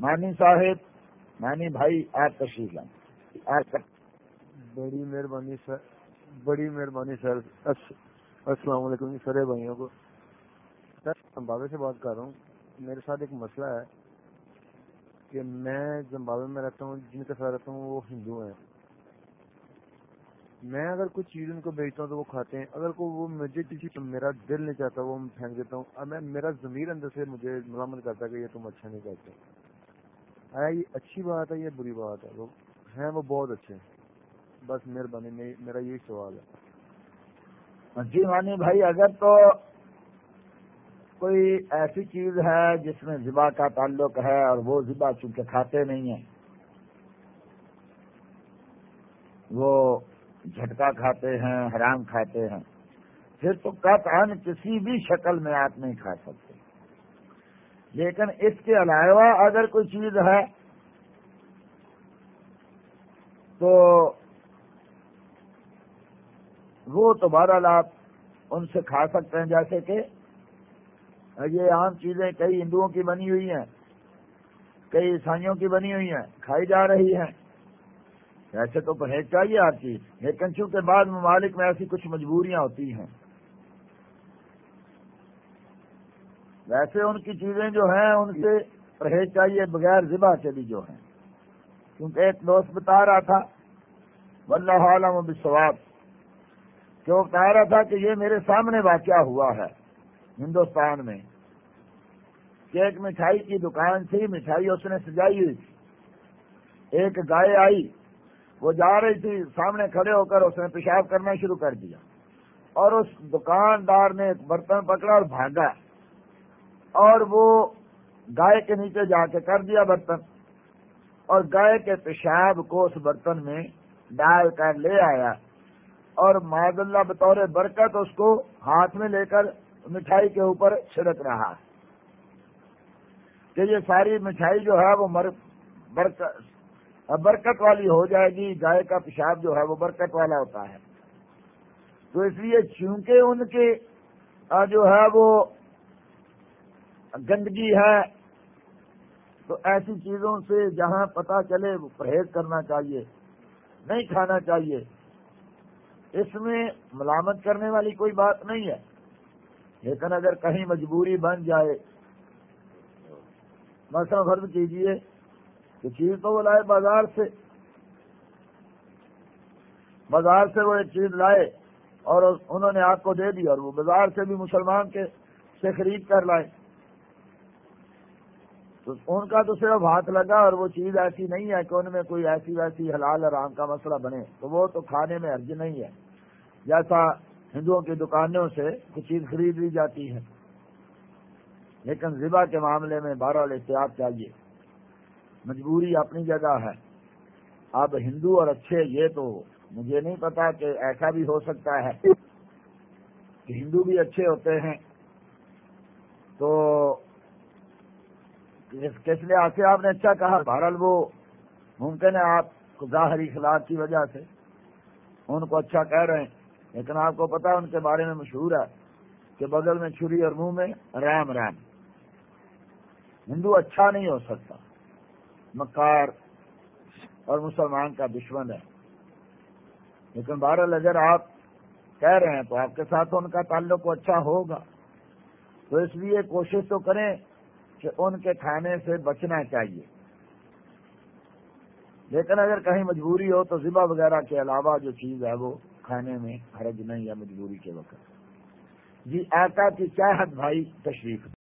مانی صاحب، مانی بھائی، آپ تشریف لائیں۔ بڑی مہربانی سر، بڑی مہربانی سر۔ السلام علیکم جی، سرے بھائیوں کو۔ سر زمبابے سے بات کر رہا ہوں۔ میرے ساتھ ایک مسئلہ ہے کہ میں زمبابے میں رہتا ہوں، جن کے ساتھ رہتا ہوں، وہ ہندو ہیں۔ میں اگر کچھ چیز ان کو بھیجتا ہوں تو وہ کھاتے ہیں۔ اگر کوئی وہ مجھے کسی میرا دل نہیں چاہتا، وہ پھینک دیتا ہوں۔ اب میں، میرا ضمیر اندر سے مجھے ملامت کرتا ہے کہ یہ تم اچھا نہیں کرتے۔ آیا یہ اچھی بات ہے، یہ بری بات ہے۔ وہ ہیں، وہ بہت اچھے ہیں۔ بس مہربانی میرا یہی سوال ہے۔ جی مانی بھائی، اگر تو کوئی ایسی چیز ہے جس میں ذبح کا تعلق ہے اور وہ ذبح چونکہ کھاتے نہیں ہیں، وہ جھٹکا کھاتے ہیں، حرام کھاتے ہیں، پھر تو قطعا کسی بھی شکل میں آپ نہیں کھا سکتے۔ لیکن اس کے علاوہ اگر کوئی چیز ہے تو وہ تو بہرحال آپ ان سے کھا سکتے ہیں، جیسے کہ یہ عام چیزیں کئی ہندوؤں کی بنی ہوئی ہیں، کئی عیسائیوں کی بنی ہوئی ہیں، کھائی جا رہی ہیں۔ ایسے تو پرہیز چاہیے آپ کی، لیکن چونکہ بعض ممالک میں ایسی کچھ مجبوریاں ہوتی ہیں۔ ویسے ان کی چیزیں جو ہیں، ان سے پرہیز چاہیے، بغیر ذبح کے بھی جو ہیں۔ کیونکہ ایک دوست بتا رہا تھا، واللہ عالم و بسواب کہ وہ بتا رہا تھا کہ یہ میرے سامنے واقعہ ہوا ہے ہندوستان میں، کہ ایک مٹھائی کی دکان تھی، مٹھائی اس نے سجائی ہوئی تھی۔ ایک گائے آئی، وہ جا رہی تھی، سامنے کھڑے ہو کر اس نے پیشاب کرنا شروع کر دیا۔ اور اس دکاندار نے ایک برتن پکڑا اور بھاگا۔ اور وہ گائے کے نیچے جا کے کر دیا برتن اور گائے کے پیشاب کو اس برتن میں ڈال کر لے آیا اور معذ اللہ بطور برکت اس کو ہاتھ میں لے کر مٹھائی کے اوپر چھڑک رہا کہ یہ ساری مٹھائی جو ہے وہ برکت برکت والی ہو جائے گی، گائے کا پیشاب جو ہے وہ برکت والا ہوتا ہے۔ تو اس لیے چونکہ ان کے جو ہے وہ گندگی ہے، تو ایسی چیزوں سے جہاں پتہ چلے وہ پرہیز کرنا چاہیے، نہیں کھانا چاہیے۔ اس میں ملامت کرنے والی کوئی بات نہیں ہے۔ لیکن اگر کہیں مجبوری بن جائے، مثلا فرض کیجیے کہ چیز تو وہ لائے بازار سے۔ بازار سے وہ ایک چیز لائے اور انہوں نے آپ کو دے دی اور وہ بازار سے بھی مسلمان کے سے خرید کر لائے۔ ان کا تو صرف ہاتھ لگا اور وہ چیز ایسی نہیں ہے کہ ان میں کوئی ایسی ویسی حلال آرام کا مسئلہ بنے، تو وہ تو کھانے میں ارج نہیں ہے۔ جیسا ہندوؤں کی دکانوں سے کچھ چیز خرید لی جاتی ہے، لیکن ذبح کے معاملے میں بارہ احتیاط چاہیے۔ مجبوری اپنی جگہ ہے۔ اب ہندو اور اچھے، یہ تو مجھے نہیں پتا کہ ایسا بھی ہو سکتا ہے کہ ہندو بھی اچھے ہوتے ہیں۔ تو کس لحاظ سے آپ نے اچھا کہا؟ بہرحال وہ ممکن ہے آپ ظاہری خلاف کی وجہ سے ان کو اچھا کہہ رہے ہیں، لیکن آپ کو پتا ان کے بارے میں مشہور ہے کہ بغل میں چھری اور منہ میں رام رام۔ ہندو اچھا نہیں ہو سکتا۔ مکار اور مسلمان کا دشمن ہے۔ لیکن بہرحال اگر آپ کہہ رہے ہیں تو آپ کے ساتھ ان کا تعلق اچھا ہوگا۔ تو اس لیے کوشش تو کریں کہ ان کے کھانے سے بچنا چاہیے۔ لیکن اگر کہیں مجبوری ہو تو ذبح وغیرہ کے علاوہ جو چیز ہے وہ کھانے میں حرج نہیں ہے مجبوری کے وقت۔ جی آتا کی چاہت بھائی تشریف؟